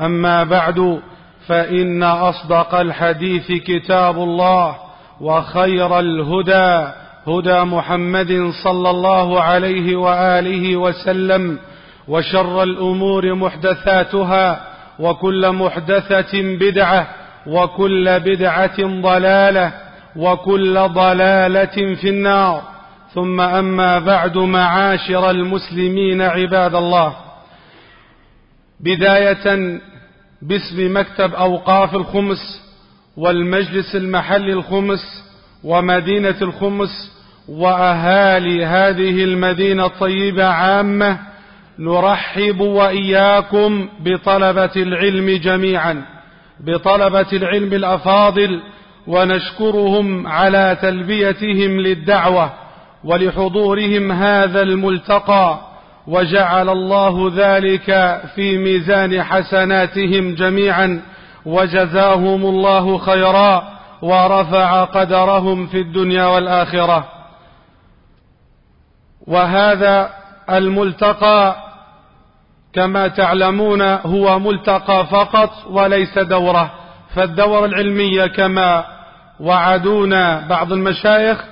أما بعد فإن أصدق الحديث كتاب الله وخير الهدى هدى محمد صلى الله عليه وآله وسلم وشر الأمور محدثاتها وكل محدثة بدعة وكل بدعة ضلالة وكل ضلالة في النار. ثم أما بعد معاشر المسلمين عباد الله. بداية باسم مكتب أوقاف الخمس والمجلس المحلي الخمس ومدينة الخمس وأهالي هذه المدينة الطيبة عامة نرحب وإياكم بطلبة العلم جميعا بطلبة العلم الأفاضل ونشكرهم على تلبيتهم للدعوة ولحضورهم هذا الملتقى وجعل الله ذلك في ميزان حسناتهم جميعا وجزاهم الله خيرا ورفع قدرهم في الدنيا والآخرة. وهذا الملتقى كما تعلمون هو ملتقى فقط وليس دورة. فالدورة العلمية كما وعدونا بعض المشايخ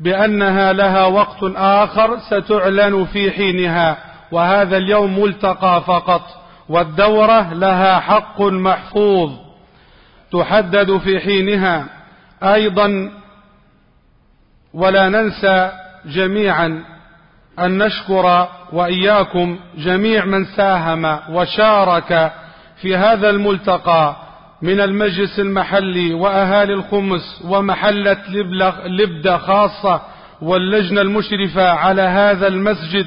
بأنها لها وقت آخر ستعلن في حينها وهذا اليوم ملتقى فقط والدورة لها حق محفوظ تحدد في حينها. أيضا ولا ننسى جميعا أن نشكر وإياكم جميع من ساهم وشارك في هذا الملتقى. من المجلس المحلي وأهالي الخمس ومحلة لبدة خاصة واللجنة المشرفة على هذا المسجد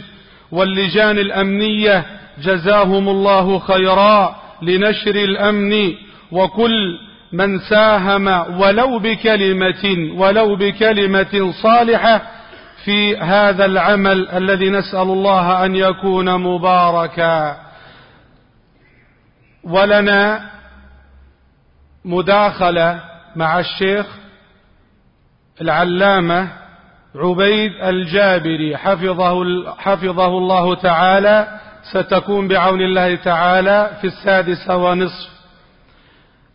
واللجان الأمنية جزاهم الله خيرا لنشر الأمن. وكل من ساهم ولو بكلمة ولو بكلمة صالحة في هذا العمل الذي نسأل الله أن يكون مباركا. ولنا مداخلة مع الشيخ العلامة عبيد الجابري. حفظه, حفظه الله تعالى. ستكون بعون الله تعالى في السادسة ونصف.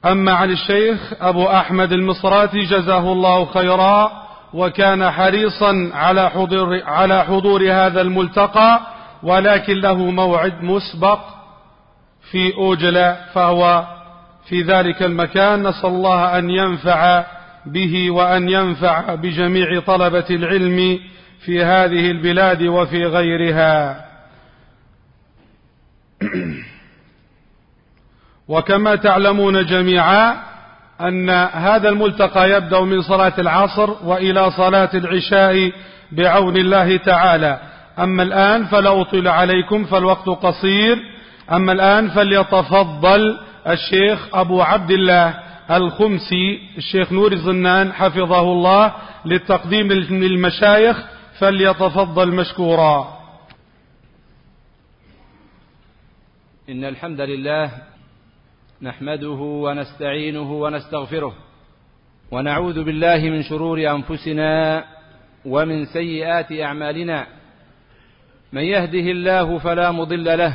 أما عن الشيخ أبو أحمد المصراتي جزاه الله خيرا وكان حريصا على حضور, على حضور هذا الملتقى ولكن له موعد مسبق في أوجلة فهو في ذلك المكان نسأل الله أن ينفع به وأن ينفع بجميع طلبة العلم في هذه البلاد وفي غيرها. وكما تعلمون جميعا أن هذا الملتقى يبدأ من صلاة العصر وإلى صلاة العشاء بعون الله تعالى. أما الآن فلا أطيل عليكم فالوقت قصير. أما الآن فليتفضل الشيخ أبو عبد الله الخمسي الشيخ نور الزنان حفظه الله للتقديم للمشايخ فليتفضل مشكورا. إن الحمد لله نحمده ونستعينه ونستغفره ونعوذ بالله من شرور أنفسنا ومن سيئات أعمالنا. من يهده الله فلا مضل له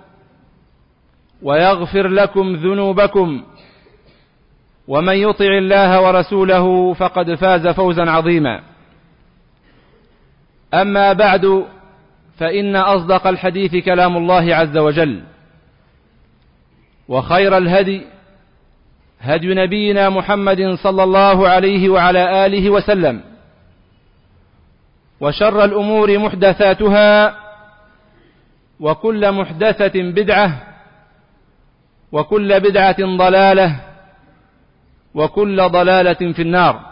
ويغفر لكم ذنوبكم ومن يطع الله ورسوله فقد فاز فوزا عظيما. أما بعد فإن أصدق الحديث كلام الله عز وجل وخير الهدي هدي نبينا محمد صلى الله عليه وعلى آله وسلم وشر الأمور محدثاتها وكل محدثة بدعة وكل بدعة ضلالة وكل ضلالة في النار.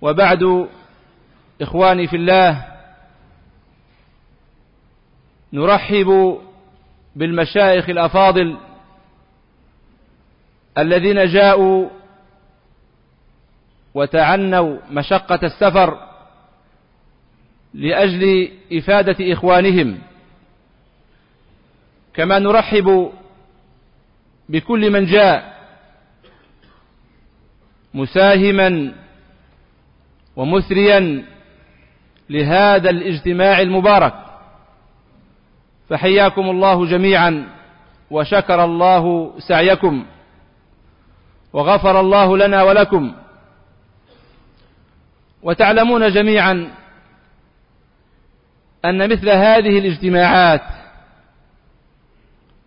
وبعد إخواني في الله نرحب بالمشايخ الأفاضل الذين جاءوا وتعنوا مشقة السفر لأجل إفادة إخوانهم. كما نرحب بكل من جاء مساهما ومثريا لهذا الاجتماع المبارك. فحياكم الله جميعا وشكر الله سعيكم وغفر الله لنا ولكم. وتعلمون جميعا أن مثل هذه الاجتماعات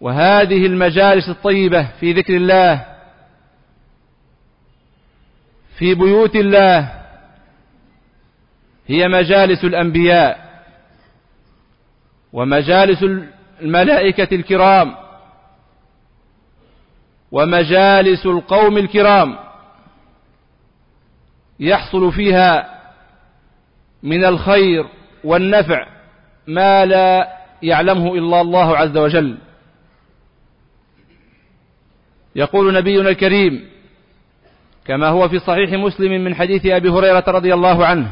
وهذه المجالس الطيبة في ذكر الله في بيوت الله هي مجالس الأنبياء ومجالس الملائكة الكرام ومجالس القوم الكرام يحصل فيها من الخير والنفع ما لا يعلمه إلا الله عز وجل. يقول نبينا الكريم كما هو في صحيح مسلم من حديث أبي هريرة رضي الله عنه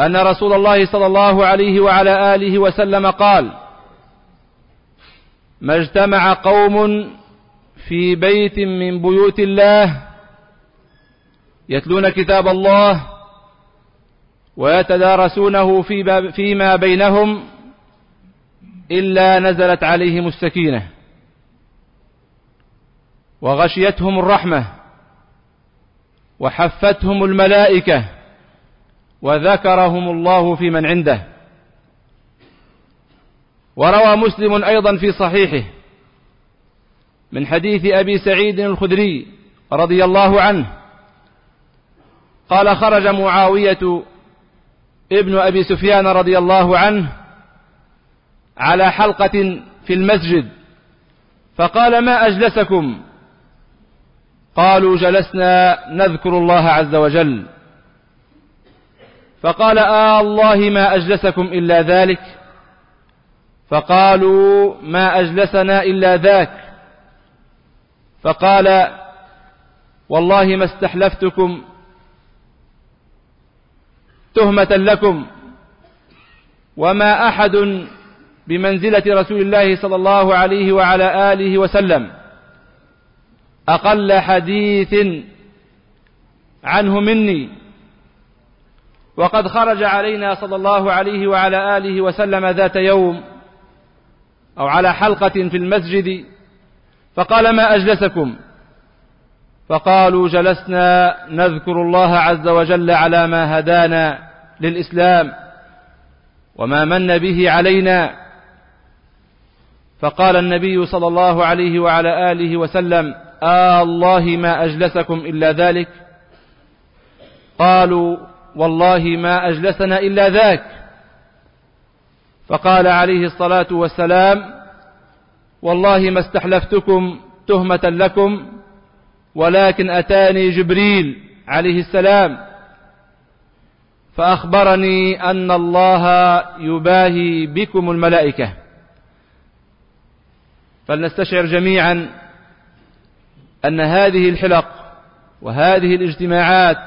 أن رسول الله صلى الله عليه وعلى آله وسلم قال ما اجتمع قوم في بيت من بيوت الله يتلون كتاب الله ويتدارسونه فيما بينهم إلا نزلت عليهم السكينة. وغشيتهم الرحمة وحفتهم الملائكة وذكرهم الله في من عنده. وروى مسلم أيضا في صحيحه من حديث أبي سعيد الخدري رضي الله عنه قال خرج معاوية ابن أبي سفيان رضي الله عنه على حلقة في المسجد فقال ما أجلسكم؟ قالوا جلسنا نذكر الله عز وجل. فقال آه الله ما أجلسكم إلا ذلك. فقالوا ما أجلسنا إلا ذاك. فقال والله ما استحلفتكم تهمة لكم وما أحد بمنزلة رسول الله صلى الله عليه وعلى آله وسلم. أقل حديث عنه مني. وقد خرج علينا صلى الله عليه وعلى آله وسلم ذات يوم أو على حلقة في المسجد فقال ما أجلسكم؟ فقالوا جلسنا نذكر الله عز وجل على ما هدانا للإسلام وما من به علينا. فقال النبي صلى الله عليه وعلى آله وسلم آه الله ما أجلسكم إلا ذلك. قالوا والله ما أجلسنا إلا ذاك. فقال عليه الصلاة والسلام والله ما استحلفتكم تهمة لكم ولكن أتاني جبريل عليه السلام فأخبرني أن الله يباهي بكم الملائكة. فلنستشعر جميعا أن هذه الحلق وهذه الاجتماعات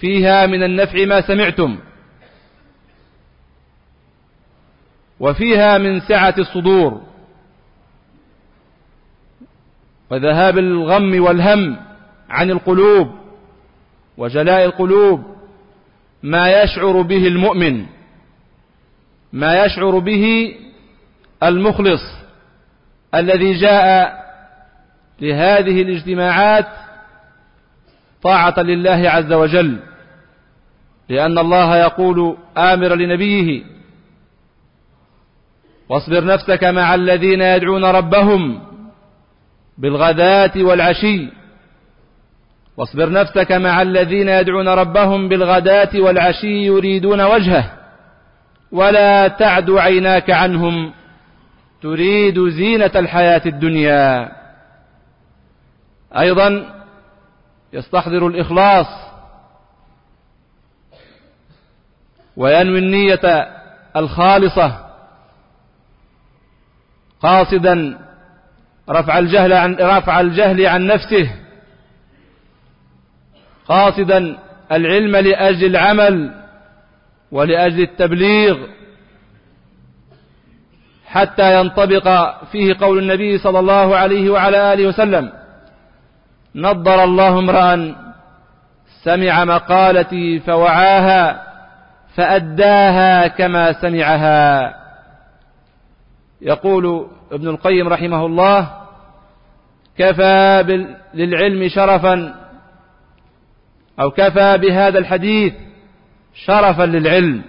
فيها من النفع ما سمعتم وفيها من سعة الصدور وذهاب الغم والهم عن القلوب وجلاء القلوب ما يشعر به المؤمن ما يشعر به المخلص الذي جاء لهذه الاجتماعات طاعة لله عز وجل لأن الله يقول آمرا لنبيه واصبر نفسك مع الذين يدعون ربهم بالغداة والعشي واصبر نفسك مع الذين يدعون ربهم بالغداة والعشي يريدون وجهه ولا تعد عيناك عنهم تريد زينة الحياة الدنيا. أيضا يستحضر الإخلاص وينوي النية الخالصة قاصدا رفع الجهل عن رفع الجهل عن نفسه قاصدا العلم لأجل العمل ولأجل التبليغ حتى ينطبق فيه قول النبي صلى الله عليه وعلى آله وسلم نضر الله امرأ سمع مقالتي فوعاها فأداها كما سمعها. يقول ابن القيم رحمه الله كفى للعلم شرفا أو كفى بهذا الحديث شرفا للعلم.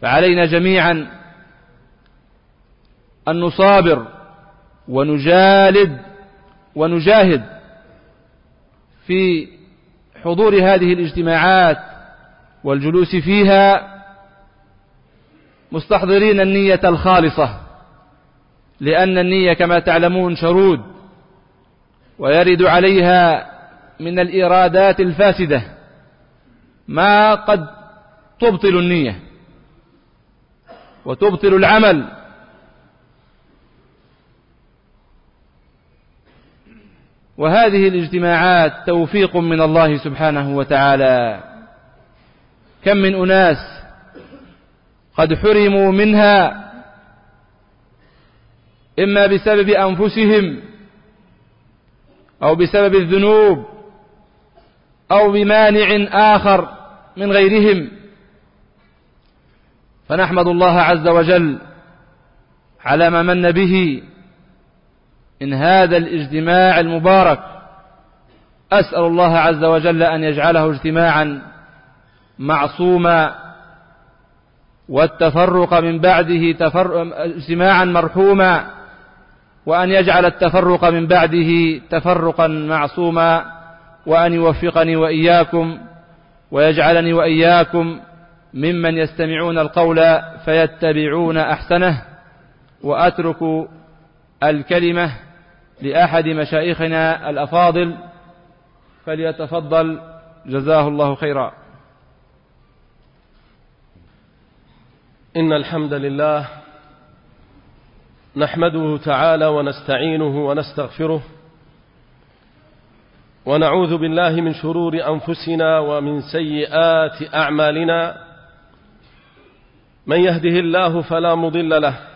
فعلينا جميعا أن نصابر ونجالد ونجاهد في حضور هذه الاجتماعات والجلوس فيها مستحضرين النية الخالصة لأن النية كما تعلمون شرود ويرد عليها من الإرادات الفاسدة ما قد تبطل النية وتبطل العمل. وهذه الاجتماعات توفيق من الله سبحانه وتعالى. كم من أناس قد حرموا منها إما بسبب أنفسهم أو بسبب الذنوب أو بمانع آخر من غيرهم. فنحمد الله عز وجل على ما من به إن هذا الاجتماع المبارك أسأل الله عز وجل أن يجعله اجتماعا معصوما والتفرق من بعده تفر... اجتماعا مرحوما وأن يجعل التفرق من بعده تفرقا معصوما وأن يوفقني وإياكم ويجعلني وإياكم ممن يستمعون القول فيتبعون أحسنه وأترك الكلمة لأحد مشايخنا الأفاضل فليتفضل. جزاه الله خيرا. إن الحمد لله نحمده تعالى ونستعينه ونستغفره ونعوذ بالله من شرور أنفسنا ومن سيئات أعمالنا. من يهده الله فلا مضل له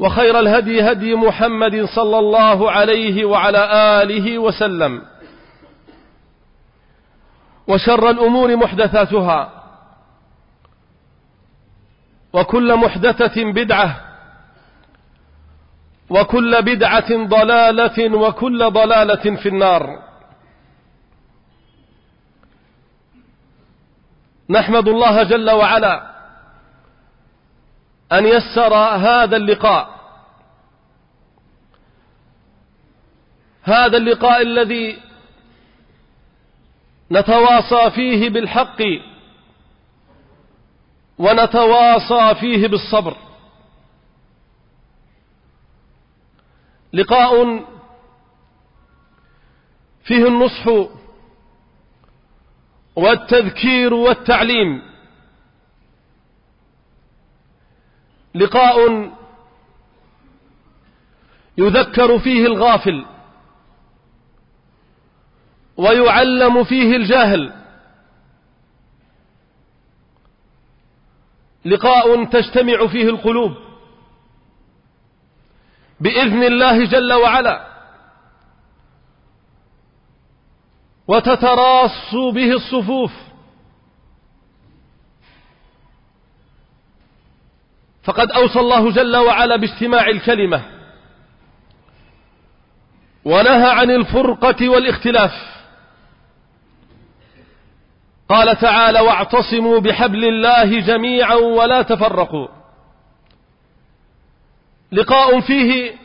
وخير الهدي هدي محمد صلى الله عليه وعلى آله وسلم. وشر الأمور محدثاتها. وكل محدثة بدعة. وكل بدعة ضلالة وكل ضلالة في النار. نحمد الله جل وعلا أن يسر هذا اللقاء. هذا اللقاء الذي نتواصى فيه بالحق ونتواصى فيه بالصبر. لقاء فيه النصح والتذكير والتعليم. لقاء يذكر فيه الغافل ويعلم فيه الجاهل. لقاء تجتمع فيه القلوب بإذن الله جل وعلا وتتراص به الصفوف. فقد أوصى الله جل وعلا باجتماع الكلمة ونهى عن الفرقة والاختلاف. قال تعالى واعتصموا بحبل الله جميعا ولا تفرقوا. لقاء فيه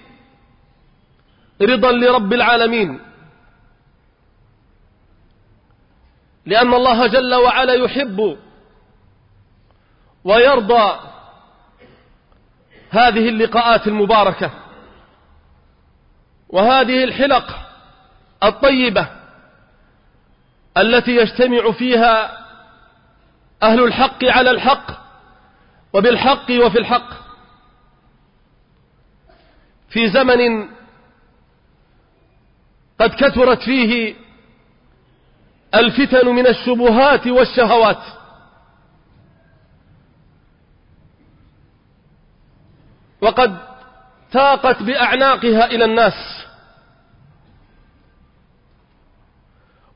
رضا لرب العالمين. لأن الله جل وعلا يحب ويرضى هذه اللقاءات المباركة وهذه الحلق الطيبة التي يجتمع فيها أهل الحق على الحق وبالحق وفي الحق. في زمن قد كثرت فيه الفتن من الشبهات والشهوات. وقد تاقت بأعناقها إلى الناس.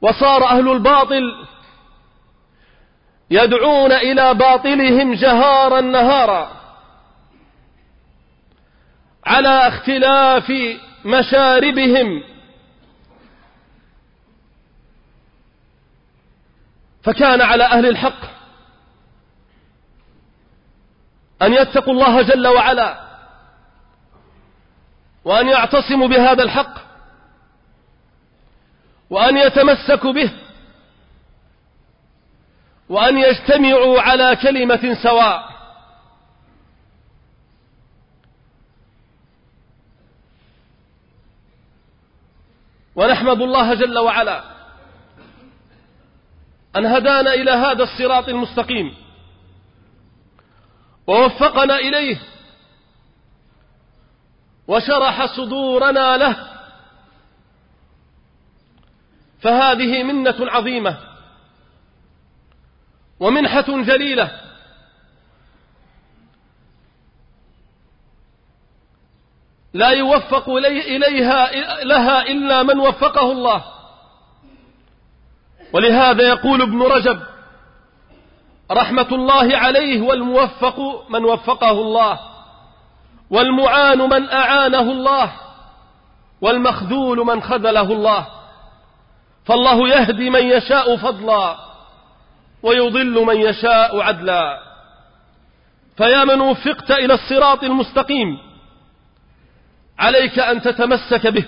وصار أهل الباطل يدعون إلى باطلهم جهارا نهارا على اختلاف مشاربهم. فكان على أهل الحق أن يتقوا الله جل وعلا. وأن يعتصموا بهذا الحق وأن يتمسكوا به وأن يجتمعوا على كلمة سواء. ونحمد الله جل وعلا أن هدانا إلى هذا الصراط المستقيم ووفقنا إليه وشرح صدورنا له. فهذه منة عظيمة ومنحة جليلة. لا يوفق إليها لها إلا من وفقه الله. ولهذا يقول ابن رجب رحمة الله عليه والموفق من وفقه الله. والمعان من أعانه الله والمخذول من خذله الله. فالله يهدي من يشاء فضلا ويضل من يشاء عدلا. فيا من وفقت إلى الصراط المستقيم عليك أن تتمسك به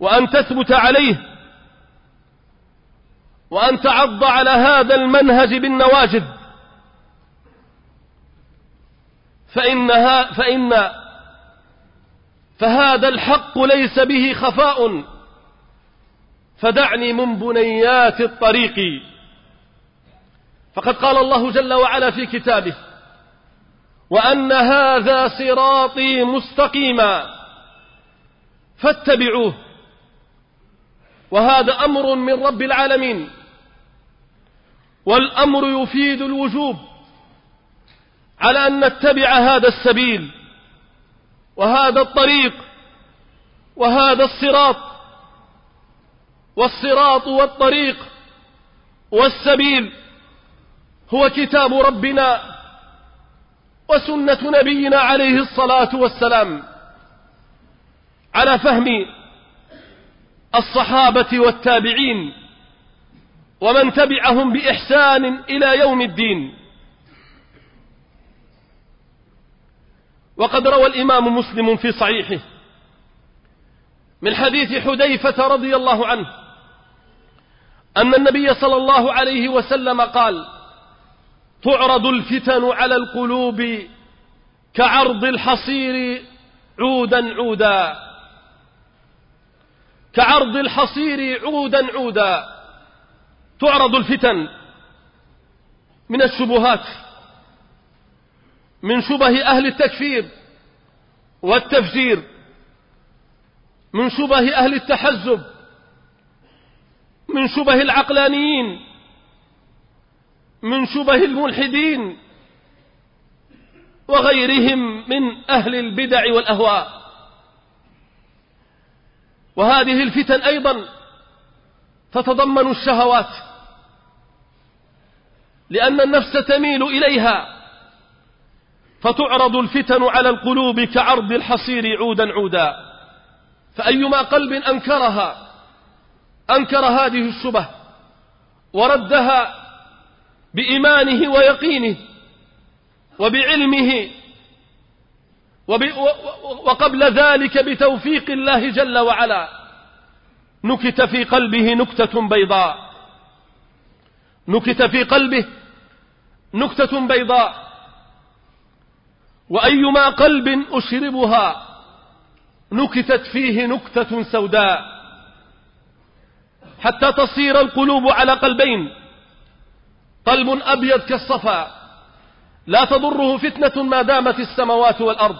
وأن تثبت عليه وأن تعض على هذا المنهج بالنواجذ. فإنها فإن فهذا الحق ليس به خفاء. فدعني من بنيات الطريق. فقد قال الله جل وعلا في كتابه وأن هذا صراطي مستقيما فاتبعوه. وهذا أمر من رب العالمين. والأمر يفيد الوجوب. على أن نتبع هذا السبيل وهذا الطريق وهذا الصراط والصراط والطريق والسبيل هو كتاب ربنا وسنة نبينا عليه الصلاة والسلام على فهم الصحابة والتابعين ومن تبعهم بإحسان إلى يوم الدين. وقد روى الإمام مسلم في صحيحه من حديث حذيفة رضي الله عنه أن النبي صلى الله عليه وسلم قال تعرض الفتن على القلوب كعرض الحصير عودا عودا. كعرض الحصير عودا عودا. تعرض الفتن من الشبهات. من شبه أهل التكفير والتفجير من شبه أهل التحزب من شبه العقلانيين من شبه الملحدين وغيرهم من أهل البدع والأهواء. وهذه الفتن أيضا تتضمن الشهوات لأن النفس تميل إليها. فتعرض الفتن على القلوب كعرض الحصير عودا عودا. فأيما قلب أنكرها أنكر هذه الشبه وردها بإيمانه ويقينه وبعلمه وقبل ذلك بتوفيق الله جل وعلا. نكت في قلبه نكتة بيضاء. نكت في قلبه نكتة بيضاء. وأيما قلب أشربها نكتت فيه نكتة سوداء حتى تصير القلوب على قلبين. قلب أبيض كالصفا. لا تضره فتنة ما دامت السماوات والأرض.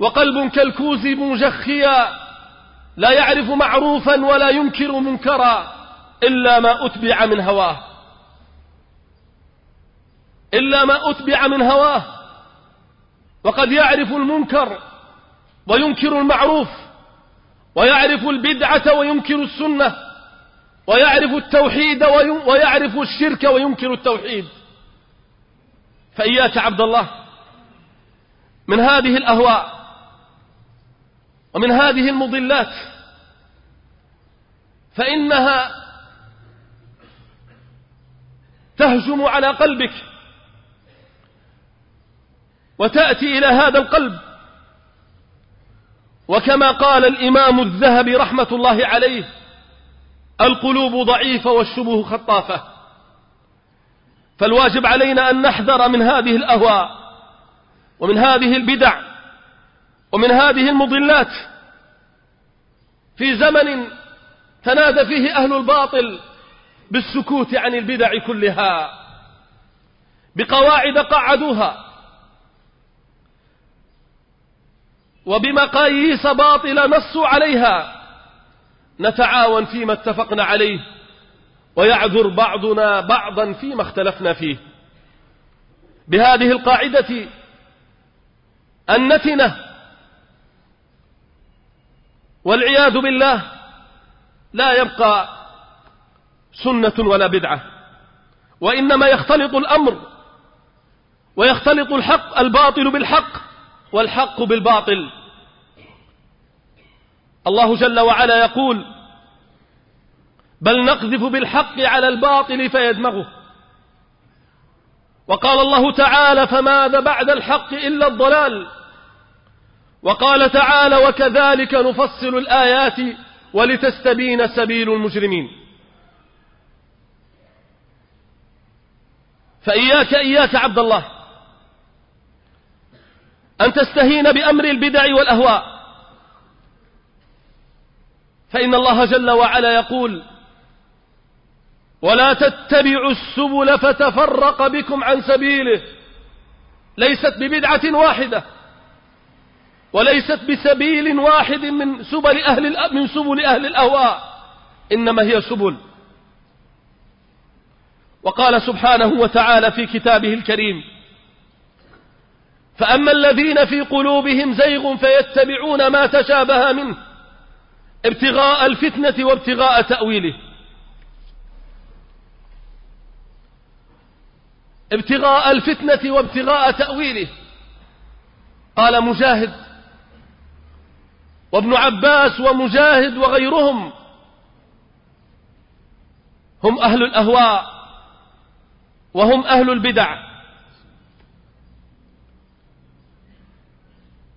وقلب كالكوز مجخيا لا يعرف معروفا ولا ينكر منكرا إلا ما أتبع من هواه. إلا ما أتبع من هواه. وقد يعرف المنكر وينكر المعروف ويعرف البدعة وينكر السنة ويعرف التوحيد ويعرف الشرك وينكر التوحيد. فإياك عبد الله من هذه الأهواء ومن هذه المضلات فإنها تهجم على قلبك. وتأتي إلى هذا القلب. وكما قال الإمام الذهبي رحمة الله عليه القلوب ضعيفة والشبه خطافة. فالواجب علينا أن نحذر من هذه الأهواء ومن هذه البدع ومن هذه المضلات. في زمن تنادى فيه أهل الباطل بالسكوت عن البدع كلها بقواعد قعدوها وبمقاييس باطلة نصوا عليها. نتعاون فيما اتفقنا عليه ويعذر بعضنا بعضا فيما اختلفنا فيه. بهذه القاعدة النتنة والعياذ بالله لا يبقى سنة ولا بدعة وإنما يختلط الأمر ويختلط الحق الباطل بالحق والحق بالباطل. الله جل وعلا يقول بل نقذف بالحق على الباطل فيدمغه. وقال الله تعالى فماذا بعد الحق إلا الضلال؟ وقال تعالى وكذلك نفصل الآيات ولتستبين سبيل المجرمين. فإياك إياك عبد الله أن تستهين بأمر البدع والأهواء. فإن الله جل وعلا يقول ولا تتبعوا السبل فتفرق بكم عن سبيله ليست ببدعة واحدة وليست بسبيل واحد من سبل أهل من سبل أهل الأهواء إنما هي سبل. وقال سبحانه وتعالى في كتابه الكريم فأما الذين في قلوبهم زيغ فيتبعون ما تشابه منه ابتغاء الفتنة وابتغاء تأويله. ابتغاء الفتنة وابتغاء تأويله. قال مجاهد وابن عباس ومجاهد وغيرهم هم أهل الأهواء وهم أهل البدع.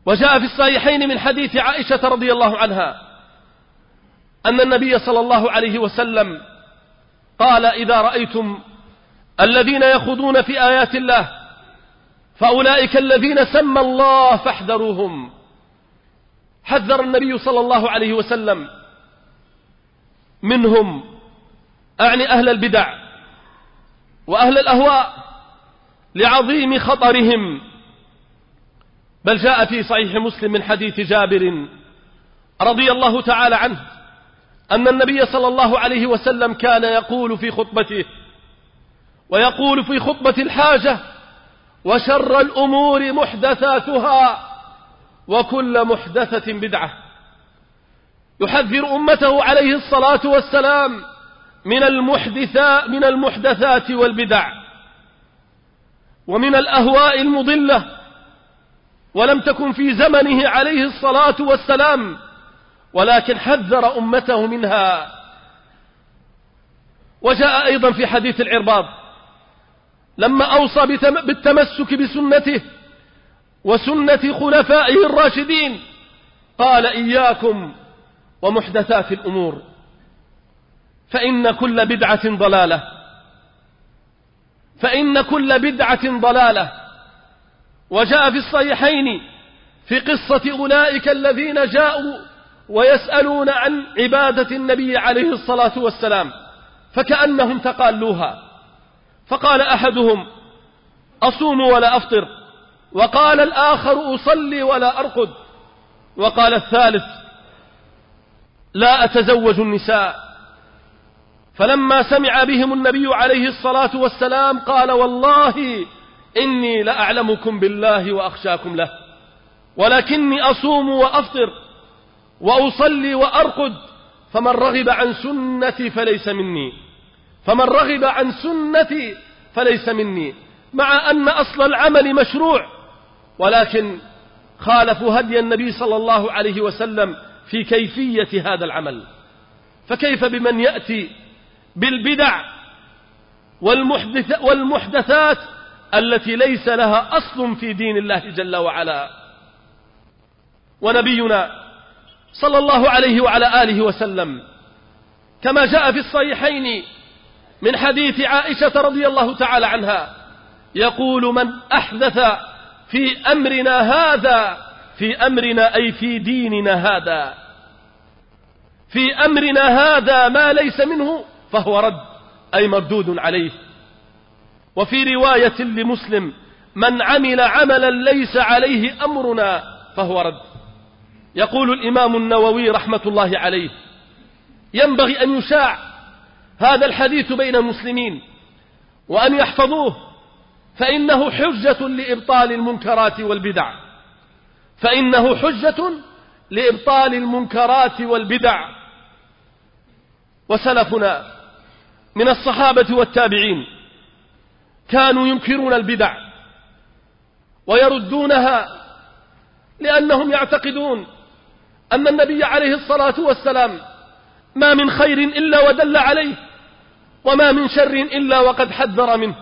وجاء في الصحيحين من حديث عائشة رضي الله عنها. أن النبي صلى الله عليه وسلم قال إذا رأيتم الذين يخوضون في آيات الله فأولئك الذين سمى الله فاحذروهم. حذر النبي صلى الله عليه وسلم منهم أعني أهل البدع وأهل الأهواء لعظيم خطرهم. بل جاء في صحيح مسلم من حديث جابر رضي الله تعالى عنه. أن النبي صلى الله عليه وسلم كان يقول في خطبته ويقول في خطبة الحاجة وشر الأمور محدثاتها وكل محدثة بدعة. يحذر أمته عليه الصلاة والسلام من المحدثات من المحدثات والبدع ومن الأهواء المضلة ولم تكن في زمنه عليه الصلاة والسلام ولكن حذر أمته منها. وجاء أيضا في حديث العرباض. لما أوصى بالتمسك بسنته وسنة خلفائه الراشدين قال إياكم ومحدثات الأمور. فإن كل بدعة ضلالة. فإن كل بدعة ضلالة. وجاء في الصحيحين في قصة أولئك الذين جاءوا ويسألون عن عبادة النبي عليه الصلاة والسلام فكأنهم تقالوها. فقال أحدهم أصوم ولا أفطر؟ وقال الآخر أصلي ولا أرقد؟ وقال الثالث لا أتزوج النساء. فلما سمع بهم النبي عليه الصلاة والسلام قال والله إني لأعلمكم بالله وأخشاكم له ولكني أصوم وأفطر. وأصلي وأرقد فمن رغب عن سنتي فليس مني. فمن رغب عن سنتي فليس مني. مع أن أصل العمل مشروع ولكن خالفوا هدي النبي صلى الله عليه وسلم في كيفية هذا العمل. فكيف بمن يأتي بالبدع والمحدث والمحدثات التي ليس لها أصل في دين الله جل وعلا؟ ونبينا صلى الله عليه وعلى آله وسلم. كما جاء في الصحيحين من حديث عائشة رضي الله تعالى عنها يقول من أحدث في أمرنا هذا في أمرنا أي في ديننا هذا. في أمرنا هذا ما ليس منه فهو رد أي مردود عليه. وفي رواية لمسلم من عمل عملا ليس عليه أمرنا فهو رد. يقول الإمام النووي رحمة الله عليه ينبغي أن يشاع هذا الحديث بين المسلمين وأن يحفظوه فإنه حجة لإبطال المنكرات والبدع فإنه حجة لإبطال المنكرات والبدع. وسلفنا من الصحابة والتابعين كانوا ينكرون البدع ويردونها لأنهم يعتقدون أن النبي عليه الصلاة والسلام ما من خير إلا ودل عليه وما من شر إلا وقد حذر منه.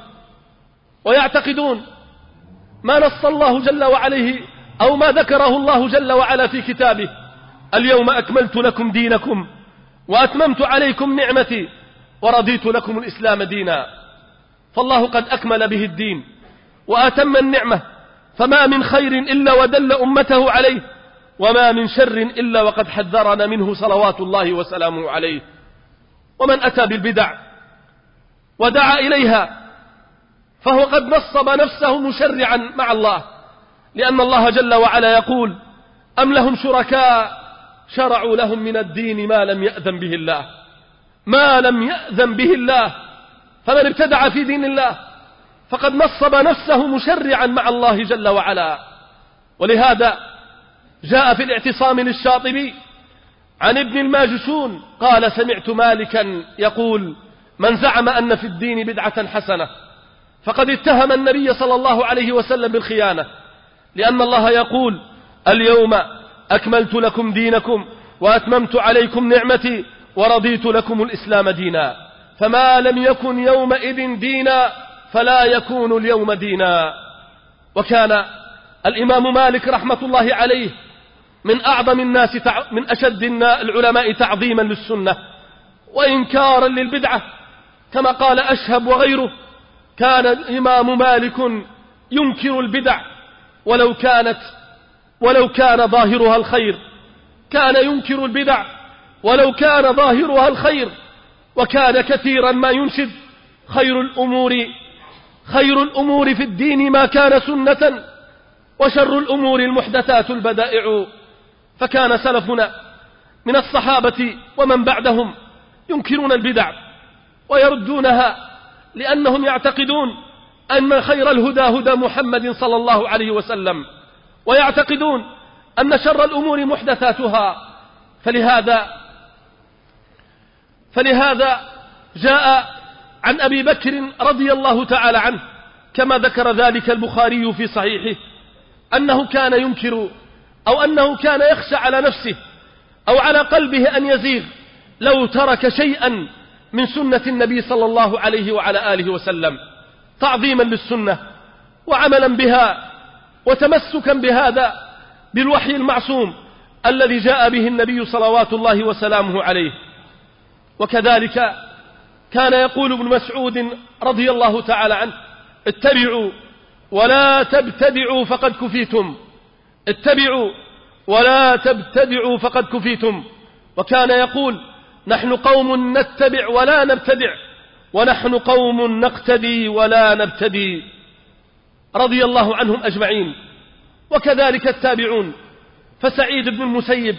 ويعتقدون ما نص الله جل وعليه أو ما ذكره الله جل وعلا في كتابه اليوم أكملت لكم دينكم وأتممت عليكم نعمتي ورضيت لكم الإسلام دينا. فالله قد أكمل به الدين وأتم النعمة فما من خير إلا ودل أمته عليه. وما من شر إلا وقد حذرنا منه صلوات الله وسلامه عليه. ومن أتى بالبدع ودعا إليها فهو قد نصب نفسه مشرعا مع الله لأن الله جل وعلا يقول أم لهم شركاء شرعوا لهم من الدين ما لم يأذن به الله ما لم يأذن به الله فمن ابتدع في دين الله فقد نصب نفسه مشرعا مع الله جل وعلا. ولهذا جاء في الاعتصام للشاطبي عن ابن الماجشون قال سمعت مالكا يقول من زعم أن في الدين بدعة حسنة فقد اتهم النبي صلى الله عليه وسلم بالخيانة لأن الله يقول اليوم أكملت لكم دينكم وأتممت عليكم نعمتي ورضيت لكم الإسلام دينا فما لم يكن يومئذ دينا فلا يكون اليوم دينا. وكان الإمام مالك رحمة الله عليه من أعظم الناس من أشد العلماء تعظيما للسنة. وإنكارا للبدعة. كما قال أشهب وغيره كان الإمام مالك ينكر البدع. ولو كانت ولو كان ظاهرها الخير. كان ينكر البدع. ولو كان ظاهرها الخير. وكان كثيرا ما ينشد. خير الأمور خير الأمور في الدين ما كان سنة. وشر الأمور المحدثات البدائع. فكان سلفنا من الصحابة ومن بعدهم ينكرون البدع ويردونها لأنهم يعتقدون أن خير الهدى هدى محمد صلى الله عليه وسلم ويعتقدون أن شر الأمور محدثاتها. فلهذا فلهذا جاء عن أبي بكر رضي الله تعالى عنه كما ذكر ذلك البخاري في صحيحه أنه كان ينكر أو أنه كان يخشى على نفسه أو على قلبه أن يزيغ لو ترك شيئا من سنة النبي صلى الله عليه وعلى آله وسلم تعظيما للسنة وعملا بها وتمسكا بهذا بالوحي المعصوم الذي جاء به النبي صلوات الله وسلامه عليه. وكذلك كان يقول ابن مسعود رضي الله تعالى عنه اتبعوا ولا تبتدعوا فقد كفيتم. اتبعوا ولا تبتدعوا فقد كفيتم. وكان يقول نحن قوم نتبع ولا نبتدع ونحن قوم نقتدي ولا نبتدي. رضي الله عنهم أجمعين. وكذلك التابعون. فسعيد بن المسيب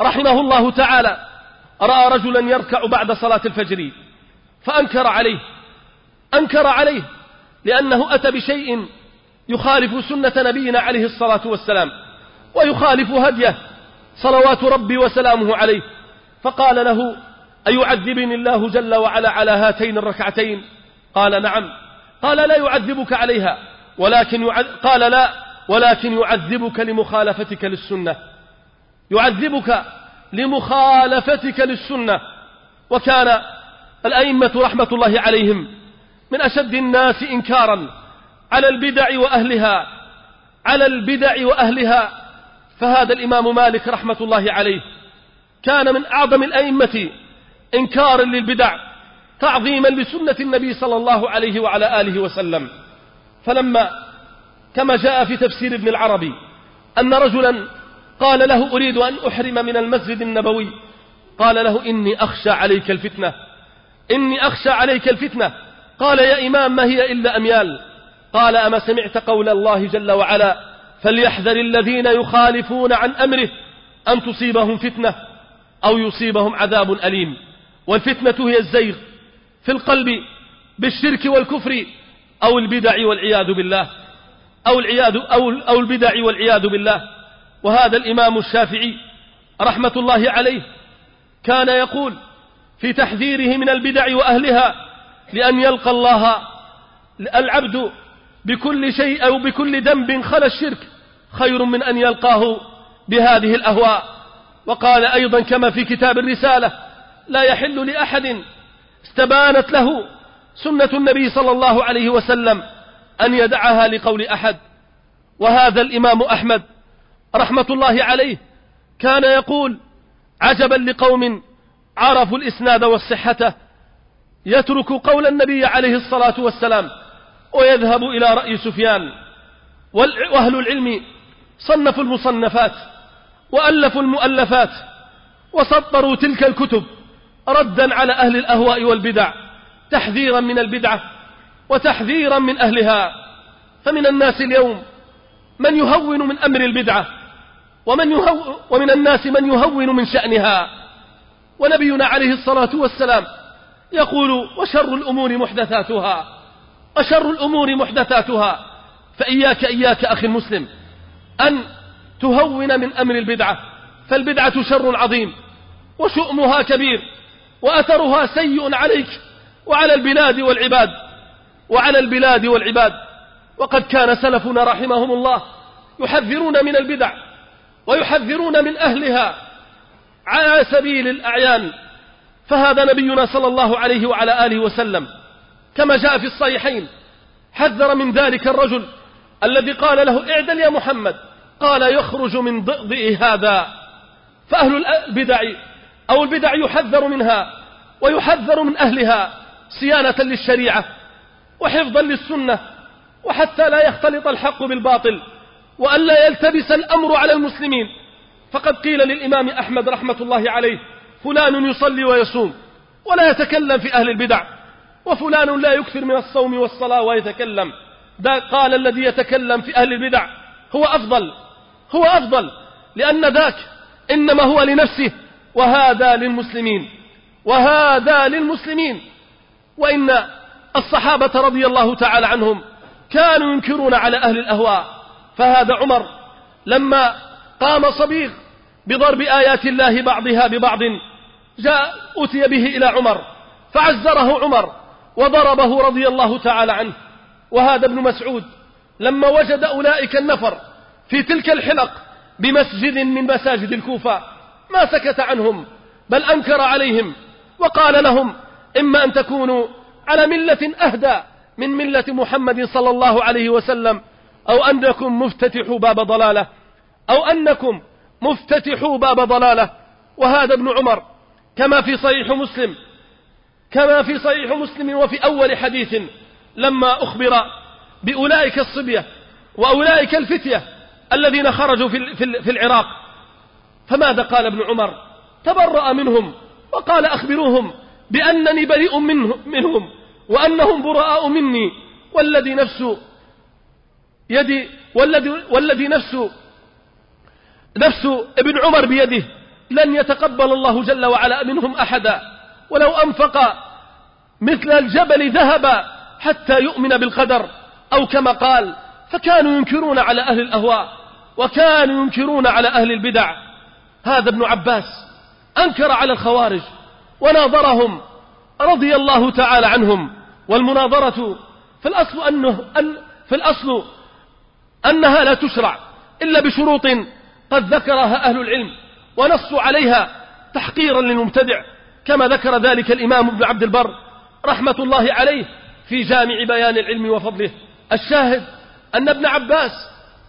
رحمه الله تعالى رأى رجلا يركع بعد صلاة الفجر فأنكر عليه أنكر عليه لأنه أتى بشيء يخالف سنة نبينا عليه الصلاة والسلام ويخالف هديه صلوات ربي وسلامه عليه. فقال له أيعذبني الله جل وعلا على هاتين الركعتين؟ قال نعم. قال لا يعذبك عليها ولكن يعذ... قال لا ولكن يعذبك لمخالفتك للسنة. يعذبك لمخالفتك للسنة. وكان الأئمة رحمة الله عليهم من أشد الناس إنكارا. على البدع وأهلها على البدع وأهلها. فهذا الإمام مالك رحمة الله عليه كان من أعظم الأئمة إنكارا للبدع تعظيما لسنة النبي صلى الله عليه وعلى آله وسلم. فلما كما جاء في تفسير ابن العربي أن رجلا قال له أريد أن أحرم من المسجد النبوي قال له إني أخشى عليك الفتنة إني أخشى عليك الفتنة. قال يا إمام ما هي إلا أميال؟ قال أما سمعت قول الله جل وعلا فليحذر الذين يخالفون عن أمره أن تصيبهم فتنة أو يصيبهم عذاب أليم. والفتنة هي الزيغ في القلب بالشرك والكفر أو البدع والعياذ بالله. أو العياذ أو, أو البدع والعياذ بالله. وهذا الإمام الشافعي رحمة الله عليه كان يقول في تحذيره من البدع وأهلها لأن يلقى الله العبد بكل شيء أو بكل ذنب خلا الشرك خير من أن يلقاه بهذه الأهواء. وقال أيضا كما في كتاب الرسالة لا يحل لأحد استبانت له سنة النبي صلى الله عليه وسلم أن يدعها لقول أحد. وهذا الإمام أحمد رحمة الله عليه كان يقول عجبا لقوم عرفوا الإسناد والصحة. يترك قول النبي عليه الصلاة والسلام ويذهب إلى رأي سفيان. وأهل العلم صنفوا المصنفات وألفوا المؤلفات وسطروا تلك الكتب ردا على أهل الأهواء والبدع تحذيرا من البدعة وتحذيرا من أهلها. فمن الناس اليوم من يهون من أمر البدعة ومن يهو ومن الناس من يهون من شأنها. ونبينا عليه الصلاة والسلام يقول وشر الأمور محدثاتها. وشر الأمور محدثاتها. فإياك إياك أخي المسلم أن تهون من أمر البدعة. فالبدعة شر عظيم وشؤمها كبير وأثرها سيء عليك وعلى البلاد والعباد وعلى البلاد والعباد. وقد كان سلفنا رحمهم الله يحذرون من البدع ويحذرون من أهلها على سبيل الأعيان. فهذا نبينا صلى الله عليه وعلى آله وسلم كما جاء في الصحيحين. حذر من ذلك الرجل الذي قال له اعدل يا محمد. قال يخرج من ضئضئ هذا. فأهل البدع أو البدع يحذر منها ويحذر من أهلها صيانة للشريعة وحفظا للسنة وحتى لا يختلط الحق بالباطل وألا يلتبس الأمر على المسلمين. فقد قيل للإمام أحمد رحمة الله عليه فلان يصلي ويصوم ولا يتكلم في أهل البدع. وفلان لا يكثر من الصوم والصلاة ويتكلم. ده قال الذي يتكلم في أهل البدع. هو أفضل. هو أفضل. لأن ذاك إنما هو لنفسه. وهذا للمسلمين. وهذا للمسلمين. وإن الصحابة رضي الله تعالى عنهم كانوا ينكرون على أهل الأهواء. فهذا عمر لما قام صبيغ بضرب آيات الله بعضها ببعض جاء أتي به إلى عمر. فعزره عمر. وضربه رضي الله تعالى عنه. وهذا ابن مسعود لما وجد أولئك النفر في تلك الحلق بمسجد من مساجد الكوفة ما سكت عنهم بل أنكر عليهم وقال لهم إما أن تكونوا على ملة أهدى من ملة محمد صلى الله عليه وسلم أو أنكم مفتتحوا باب ضلالة أو أنكم مفتتحوا باب ضلالة. وهذا ابن عمر كما في صحيح مسلم كما في صحيح مسلم وفي أول حديث لما أخبر بأولئك الصبية وأولئك الفتية الذين خرجوا في العراق. فماذا قال ابن عمر؟ تبرأ منهم وقال أخبروهم بأنني بريء منهم وأنهم براء مني والذي نفس يدي والذي, والذي نفس نفس ابن عمر بيده لن يتقبل الله جل وعلا منهم أحدا. ولو أنفق مثل الجبل ذهبا حتى يؤمن بالقدر أو كما قال فكانوا ينكرون على أهل الأهواء وكانوا ينكرون على أهل البدع. هذا ابن عباس أنكر على الخوارج وناظرهم رضي الله تعالى عنهم. والمناظرة في الأصل أنه أن في الأصل أنها لا تشرع إلا بشروط قد ذكرها أهل العلم ونصوا عليها تحقيرا للمبتدع. كما ذكر ذلك الإمام ابن عبد البر رحمة الله عليه في جامع بيان العلم وفضله. الشاهد أن ابن عباس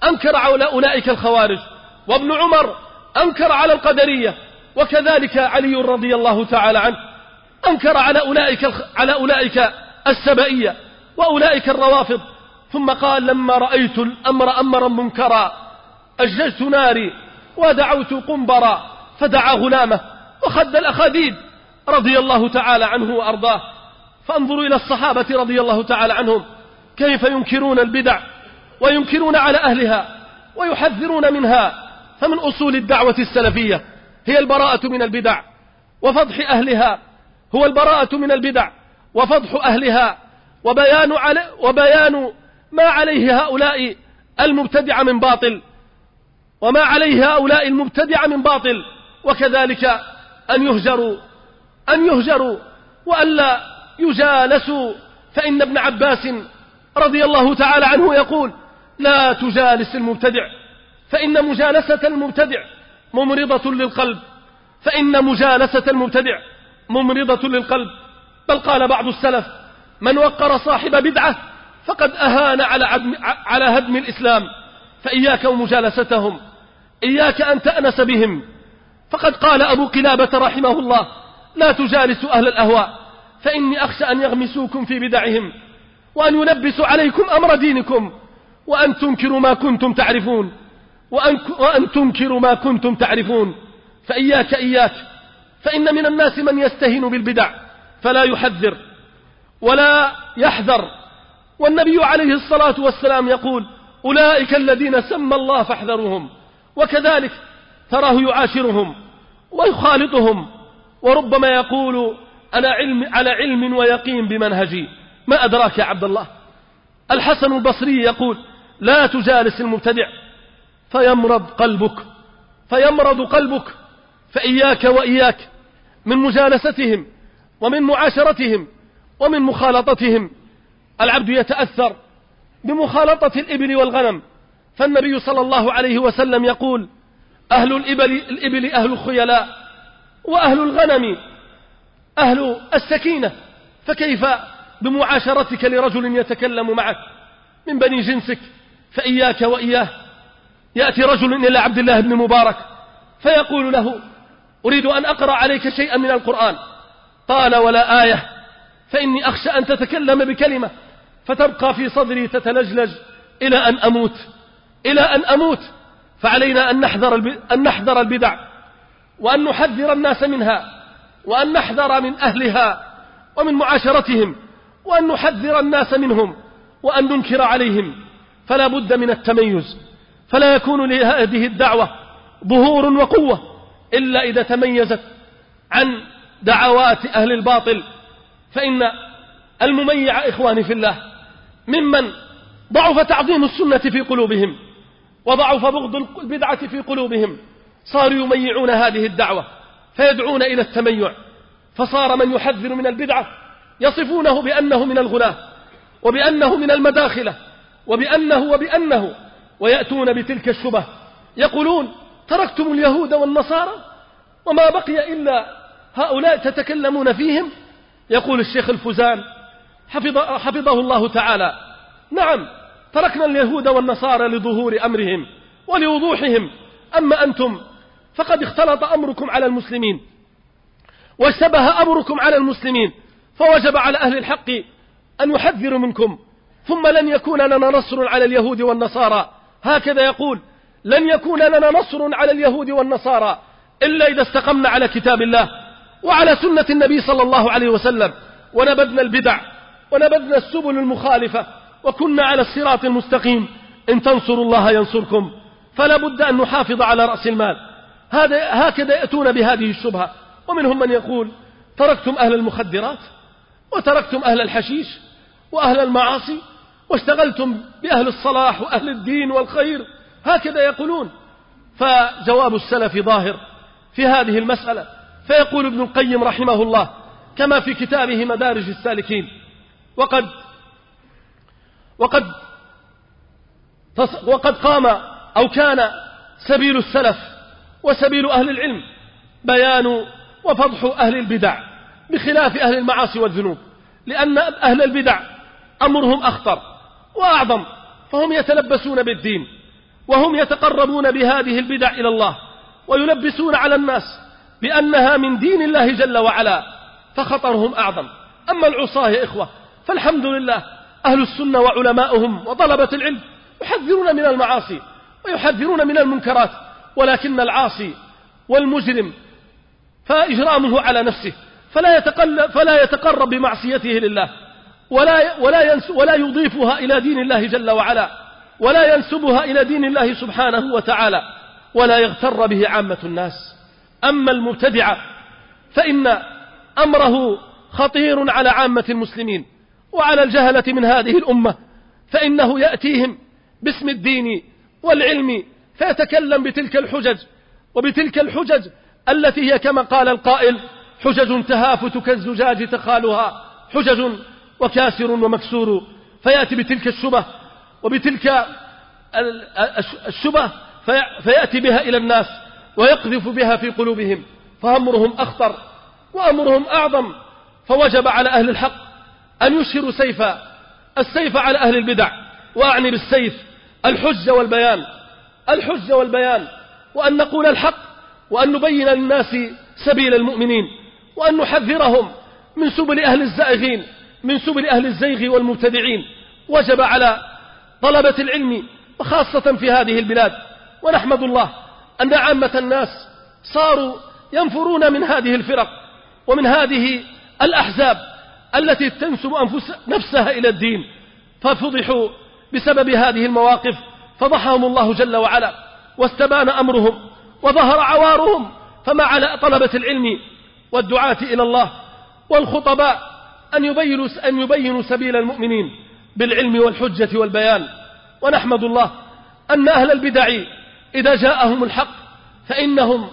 أنكر على أولئك الخوارج وابن عمر أنكر على القدرية وكذلك علي رضي الله تعالى عنه أنكر على أولئك, على أولئك السبائية وأولئك الروافض. ثم قال لما رأيت الأمر أمرا منكرا أججت ناري ودعوت قنبرا فدعا غلامه وخد الأخاديد رضي الله تعالى عنه وأرضاه. فانظروا إلى الصحابة رضي الله تعالى عنهم. كيف ينكرون البدع وينكرون على أهلها ويحذرون منها. فمن أصول الدعوة السلفية هي البراءة من البدع وفضح أهلها. هو البراءة من البدع وفضح أهلها. وبيان, علي وبيان ما عليه هؤلاء المبتدع من باطل. وما عليه هؤلاء المبتدع من باطل. وكذلك أن يهجروا أن يهجروا وألا يجالسوا. فإن ابن عباس رضي الله تعالى عنه يقول لا تجالس المبتدع فإن مجالسة المبتدع ممرضة للقلب. فإن مجالسة المبتدع ممرضة للقلب. بل قال بعض السلف من وقر صاحب بدعة فقد أهان على, عدم على هدم الإسلام. فإياك ومجالستهم إياك أن تأنس بهم. فقد قال أبو قلابة رحمه الله لا تجالسوا أهل الأهواء فإني أخشى أن يغمسوكم في بدعهم وأن يلبسوا عليكم أمر دينكم وأن تنكروا ما كنتم تعرفون وأن, وأن تنكروا ما كنتم تعرفون. فإياك إياك فإن من الناس من يستهين بالبدع فلا يحذر ولا يحذر. والنبي عليه الصلاة والسلام يقول أولئك الذين سمى الله فاحذروهم وكذلك تراه يعاشرهم ويخالطهم. وربما يقول أنا علم على علم ويقين بمنهجي. ما أدراك يا عبد الله؟ الحسن البصري يقول لا تجالس المبتدع فيمرض قلبك فيمرض قلبك فإياك وإياك من مجالستهم ومن معاشرتهم ومن مخالطتهم. العبد يتأثر بمخالطة الإبل والغنم. فالنبي صلى الله عليه وسلم يقول أهل الإبل, الإبل أهل الخيلاء. وأهل الغنم أهل السكينة فكيف بمعاشرتك لرجل يتكلم معك؟ من بني جنسك فإياك وإياه. يأتي رجل إلى عبد الله بن مبارك فيقول له أريد أن أقرأ عليك شيئا من القرآن. قال ولا آية فإني أخشى أن تتكلم بكلمة فتبقى في صدري تتلجلج إلى أن أموت إلى أن أموت. فعلينا أن نحذر أن نحذر البدع. وأن نحذر الناس منها وأن نحذر من أهلها ومن معاشرتهم وأن نحذر الناس منهم وأن ننكر عليهم. فلا بد من التميز. فلا يكون لهذه الدعوة ظهور وقوة إلا إذا تميزت عن دعوات أهل الباطل. فإن المميع إخواني في الله ممن ضعف تعظيم السنة في قلوبهم وضعف بغض البدعة في قلوبهم صاروا يميعون هذه الدعوة فيدعون إلى التميع فصار من يحذر من البدعة يصفونه بأنه من الغلاة وبأنه من المداخلة وبأنه وبأنه ويأتون بتلك الشبه يقولون تركتم اليهود والنصارى وما بقي إلا هؤلاء تتكلمون فيهم؟ يقول الشيخ الفزان حفظ حفظه الله تعالى نعم تركنا اليهود والنصارى لظهور أمرهم ولوضوحهم أما أنتم فقد اختلط أمركم على المسلمين واشتبه أمركم على المسلمين فوجب على أهل الحق أن يحذروا منكم ثم لن يكون لنا نصر على اليهود والنصارى هكذا يقول لن يكون لنا نصر على اليهود والنصارى إلا إذا استقمنا على كتاب الله وعلى سنة النبي صلى الله عليه وسلم ونبذنا البدع ونبذنا السبل المخالفة وكنا على الصراط المستقيم إن تنصروا الله ينصركم فلا بد أن نحافظ على رأس المال هذا هكذا يأتون بهذه الشبهة. ومنهم من يقول تركتم أهل المخدرات وتركتم أهل الحشيش وأهل المعاصي واشتغلتم بأهل الصلاح وأهل الدين والخير. هكذا يقولون. فجواب السلف ظاهر في هذه المسألة. فيقول ابن القيم رحمه الله كما في كتابه مدارج السالكين وقد وقد وقد قام أو كان سبيل السلف وسبيل أهل العلم بيان وفضح أهل البدع بخلاف أهل المعاصي والذنوب لأن أهل البدع أمرهم أخطر وأعظم فهم يتلبسون بالدين وهم يتقربون بهذه البدع إلى الله ويلبسون على الناس بأنها من دين الله جل وعلا فخطرهم أعظم. أما العصاة يا إخوة فالحمد لله أهل السنة وعلماؤهم وطلبة العلم يحذرون من المعاصي ويحذرون من المنكرات ولكن العاصي والمجرم فإجرامه على نفسه فلا يتقل فلا يتقرب بمعصيته لله ولا ولا ينس ولا يضيفها إلى دين الله جل وعلا ولا ينسبها إلى دين الله سبحانه وتعالى ولا يغتر به عامة الناس. أما المبتدع فإن أمره خطير على عامة المسلمين وعلى الجهلة من هذه الأمة فإنه يأتيهم باسم الدين والعلم فيتكلم بتلك الحجج وبتلك الحجج التي هي كما قال القائل حجج تهافت كالزجاج تخالها حجج وكاسر ومكسور. فيأتي بتلك الشبه وبتلك الشبه فيأتي بها إلى الناس ويقذف بها في قلوبهم. فأمرهم أخطر وأمرهم أعظم. فوجب على أهل الحق أن يشهروا سيفا السيف على أهل البدع. وأعني بالسيف الحجة والبيان. الحجة والبيان وأن نقول الحق وأن نبين للناس سبيل المؤمنين وأن نحذرهم من سبل أهل الزائغين من سبل أهل الزيغ والمبتدعين. وجب على طلبة العلم وخاصة في هذه البلاد ونحمد الله أن عامة الناس صاروا ينفرون من هذه الفرق ومن هذه الأحزاب التي تنسب نفسها إلى الدين. ففضحوا بسبب هذه المواقف فضحهم الله جل وعلا واستبان أمرهم وظهر عوارهم فما على طلبة العلم والدعاة إلى الله والخطباء أن يبينوا, أن يبينوا سبيل المؤمنين بالعلم والحجة والبيان. ونحمد الله أن أهل البدع إذا جاءهم الحق فإنهم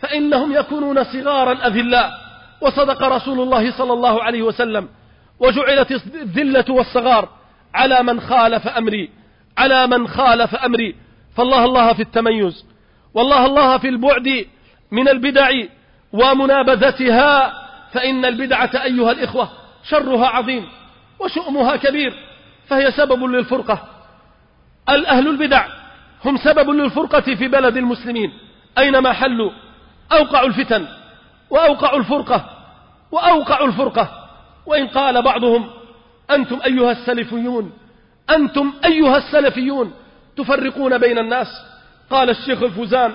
فإنهم يكونون صغارا أذلاء وصدق رسول الله صلى الله عليه وسلم وجعلت الذلة والصغار على من خالف أمري. على من خالف أمري. فالله الله في التميز. والله الله في البعد من البدع ومنابذتها. فإن البدعة أيها الإخوة شرها عظيم وشؤمها كبير. فهي سبب للفرقة. الأهل البدع هم سبب للفرقة في بلد المسلمين. أينما حلوا أوقعوا الفتن وأوقعوا الفرقة وأوقعوا الفرقة. وإن قال بعضهم أنتم أيها السلفيون أنتم أيها السلفيون تفرقون بين الناس؟ قال الشيخ الفوزان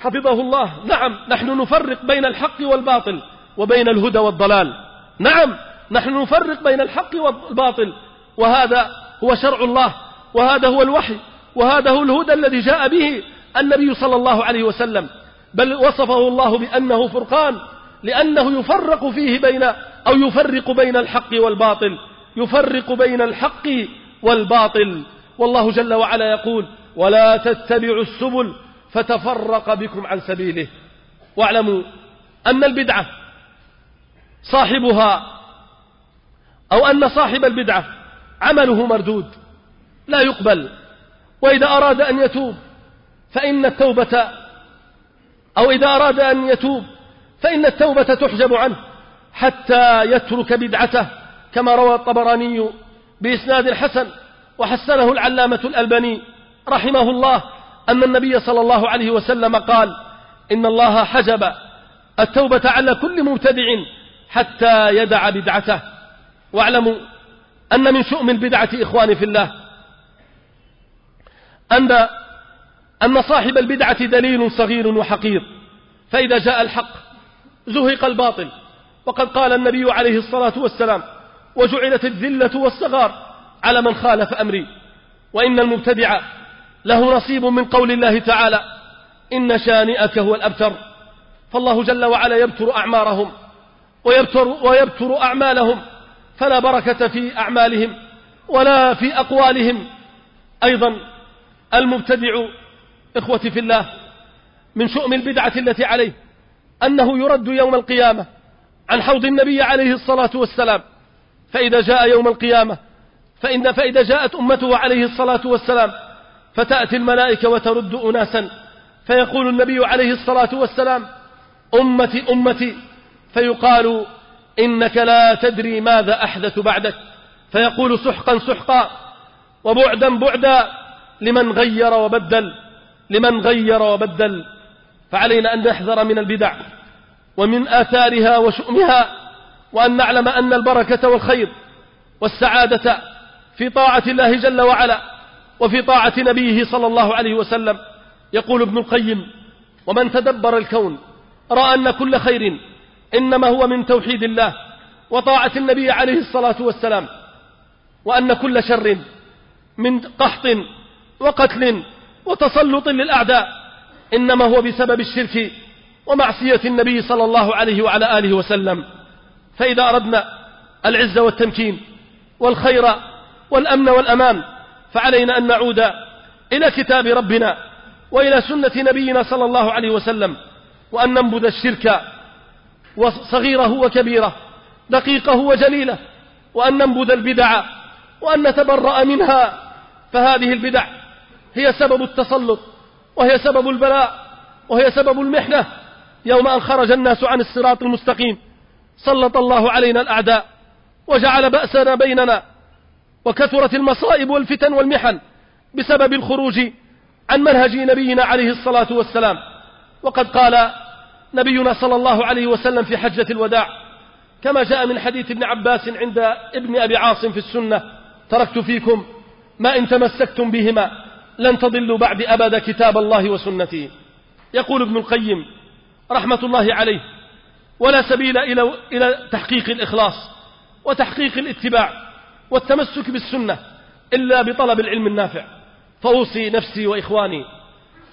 حفظه الله. نعم نحن نفرق بين الحق والباطل وبين الهدى والضلال. نعم نحن نفرق بين الحق والباطل وهذا هو شرع الله وهذا هو الوحي وهذا هو الهدى الذي جاء به النبي صلى الله عليه وسلم. بل وصفه الله بأنه فرقان لأنه يفرق فيه بين أو يفرق بين الحق والباطل. يفرق بين الحق والباطل والله جل وعلا يقول ولا تتبعوا السبل فتفرق بكم عن سبيله. واعلموا أن البدعة صاحبها أو أن صاحب البدعة عمله مردود لا يقبل وإذا أراد أن يتوب فإن التوبة أو إذا أراد أن يتوب فإن التوبة تحجب عنه حتى يترك بدعته كما روى الطبراني بإسناد الحسن وحسنه العلامة الألباني رحمه الله أن النبي صلى الله عليه وسلم قال إن الله حجب التوبة على كل مبتدع حتى يدع بدعته. واعلموا أن من شؤم البدعة إخواني في الله أن أن صاحب البدعة دليل صغير وحقير فإذا جاء الحق زهق الباطل وقد قال النبي عليه الصلاة والسلام وجعلت الذلة والصغار على من خالف أمري. وإن المبتدع له نصيب من قول الله تعالى إن شانئك هو الأبتر. فالله جل وعلا يبتر أعمارهم ويبتر, ويبتر أعمالهم. فلا بركة في أعمالهم ولا في أقوالهم. أيضا المبتدع إخوتي في الله من شؤم البدعة التي عليه أنه يرد يوم القيامة عن حوض النبي عليه الصلاة والسلام. فإذا جاء يوم القيامة فإن فإذا جاءت أمته عليه الصلاة والسلام فتأتي الملائكة وترد أناسا فيقول النبي عليه الصلاة والسلام أمتي أمتي فيقال إنك لا تدري ماذا أحدث بعدك. فيقول سحقا سحقا وبعدا بعدا لمن غير وبدل لمن غير وبدل. فعلينا أن نحذر من البدع ومن آثارها وشؤمها وأن نعلم أن البركة والخير والسعادة في طاعة الله جل وعلا وفي طاعة نبيه صلى الله عليه وسلم. يقول ابن القيم ومن تدبر الكون رأى أن كل خير إنما هو من توحيد الله وطاعة النبي عليه الصلاة والسلام وأن كل شر من قحط وقتل وتسلط للأعداء إنما هو بسبب الشرك ومعصية النبي صلى الله عليه وعلى آله وسلم. فإذا أردنا العز والتمكين والخير والأمن والأمان فعلينا أن نعود إلى كتاب ربنا وإلى سنة نبينا صلى الله عليه وسلم وأن ننبذ الشرك وصغيره وكبيره دقيقه وجليله وأن ننبذ البدع وأن نتبرأ منها فهذه البدع هي سبب التسلط وهي سبب البلاء وهي سبب المحنة يوم أن خرج الناس عن الصراط المستقيم. سلط الله علينا الأعداء وجعل بأسنا بيننا وكثرت المصائب والفتن والمحن بسبب الخروج عن منهج نبينا عليه الصلاة والسلام. وقد قال نبينا صلى الله عليه وسلم في حجة الوداع كما جاء من حديث ابن عباس عند ابن أبي عاصم في السنة تركت فيكم ما إن تمسكتم بهما لن تضلوا بعد أبدا كتاب الله وسنته يقول ابن القيم رحمة الله عليه ولا سبيل إلى إلى تحقيق الإخلاص وتحقيق الاتباع والتمسك بالسنة إلا بطلب العلم النافع. فأوصي نفسي وإخواني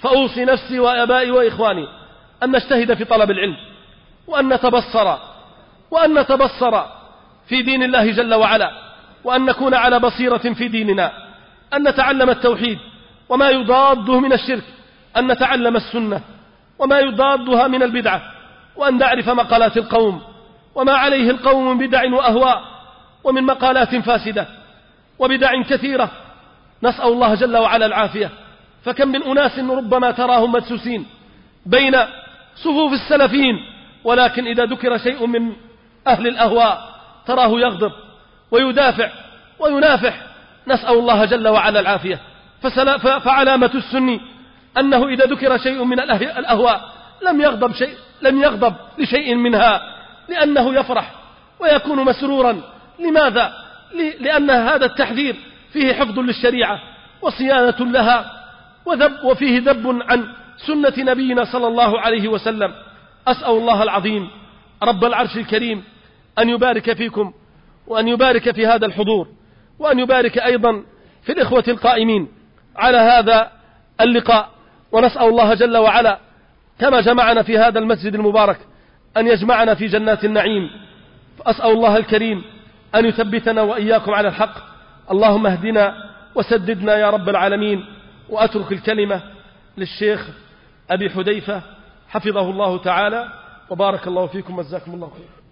فأوصي نفسي وآبائي وإخواني أن نجتهد في طلب العلم وأن نتبصر وأن نتبصر في دين الله جل وعلا وأن نكون على بصيرة في ديننا أن نتعلم التوحيد وما يضاده من الشرك أن نتعلم السنة وما يضادها من البدعة. وأن نعرف مقالات القوم وما عليه القوم من بدع وأهواء ومن مقالات فاسدة وبدع كثيرة. نسأل الله جل وعلا العافية. فكم من أناس ربما تراهم مدسوسين بين صفوف السلفيين ولكن إذا ذكر شيء من أهل الأهواء تراه يغضب ويدافع وينافح. نسأل الله جل وعلا العافية. فعلامة السني أنه إذا ذكر شيء من الأهواء لم يغضب شيء. لم يغضب لشيء منها لأنه يفرح ويكون مسرورا. لماذا؟ لأن هذا التحذير فيه حفظ للشريعة وصيانة لها وذب وفيه ذب عن سنة نبينا صلى الله عليه وسلم. أسأل الله العظيم رب العرش الكريم أن يبارك فيكم وأن يبارك في هذا الحضور وأن يبارك أيضا في الإخوة القائمين. على هذا اللقاء ونسأل الله جل وعلا كما جمعنا في هذا المسجد المبارك أن يجمعنا في جنات النعيم. فأسأل الله الكريم أن يثبتنا وإياكم على الحق. اللهم اهدنا وسددنا يا رب العالمين. وأترك الكلمة للشيخ أبي حذيفة حفظه الله تعالى. وبارك الله فيكم وجزاكم الله خير.